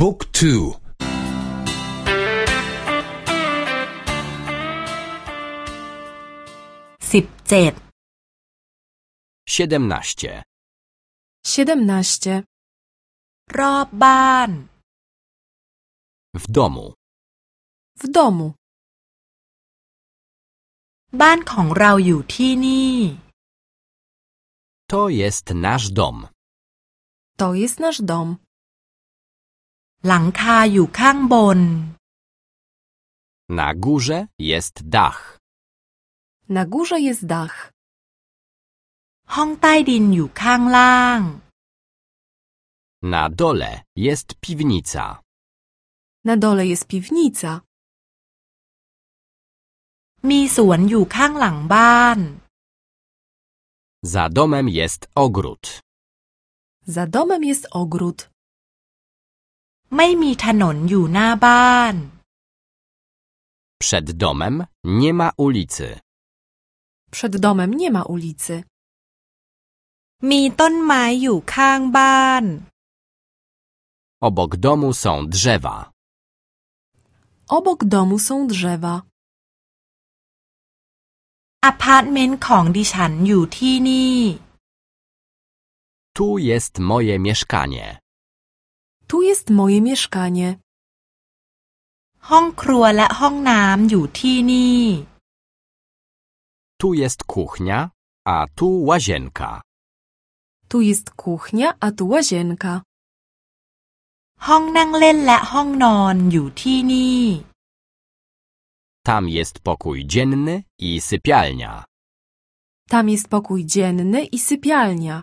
บุ๊กทู สิบเจ็ด siedemnaście, 17. รอบบ้าน w domu, W domu. บ้านของเราอยู่ที่นี่ to jest nasz dom. To jest nasz dom. หลังคาอยู่ข้างบน Na górze jest dach. Na górze jest dach. ห้องใต้ดินอยู่ข้างล่าง Na dole jest piwnica. Na dole jest piwnica. มีสวนอยู่ข้างหลังบ้าน Za domem jest ogród. Za domem jest ogród. ไม่มีถนนอยู่หน้าบ้าน Przed domem nie ma ulicy. Przed domem nie ma ulicy. มีต้นไม้อยู่ข้างบ้าน Obok domu są drzewa. Obok domu są drzewa. อพาร์ตเมนต์ของดิฉันอยู่ที่นี่ Tu jest moje mieszkanie. Tu jest moje mieszkanie. ห้องครัวและห้องน้ำอยู่ที่นี่ Tu jest kuchnia, a tu łazienka. Tu jest kuchnia, a tu łazienka. ห้องนั่งเล่นและห้องนอนอยู่ที่นี่ Tam jest pokój dzienny i sypialnia. Tam jest pokój dzienny i sypialnia.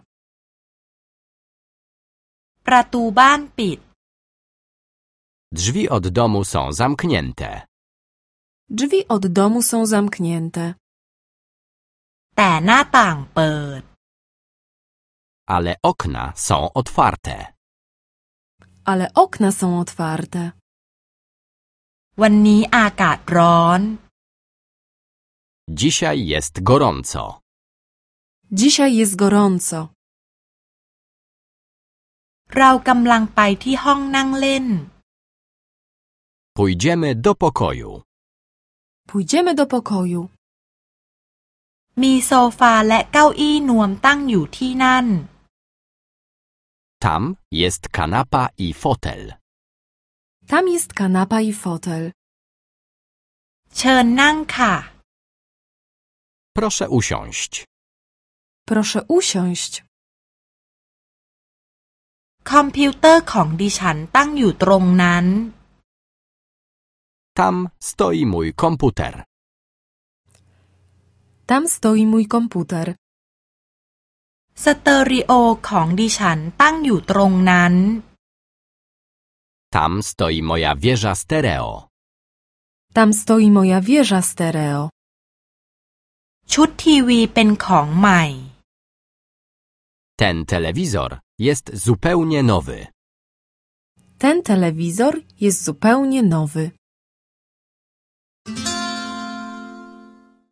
ประตูบ้านปิด Drzwi od domu są zamknięte, Drzwi od domu są zamknięte. แต่หน้าต่างเปิด ale okna są otwarte. Ale okna są otwarte. วันนี้อากาศร้อน Dzisiaj jest gorąco. Dzisiaj jest gorąco. เรากำลังไปที่ห้องนั่งเล่น Pójdziemy do pokoju. Pójdziemy do pokoju. มีโซฟาและเก้าอี้นวมตั้งอยู่ที่นั่น Tam jest kanapa i fotel. Tam jest kanapa i fotel. เชิญนั่งค่ะ Proszę usiąść. Proszę usiąść. คอมพิวเตอร์ของดิฉันตั้งอยู่ตรงนั้น Tam stoi mój komputer. Tam stoi mój komputer. สเตอริโอของดิฉันตั้งอยู่ตรงนั้น Tam stoi moja wieża stereo. Tam stoi moja wieża stereo. ชุดทีวีเป็นของใหม่ Ten telewizor jest zupełnie nowy. Ten telewizor jest zupełnie nowy.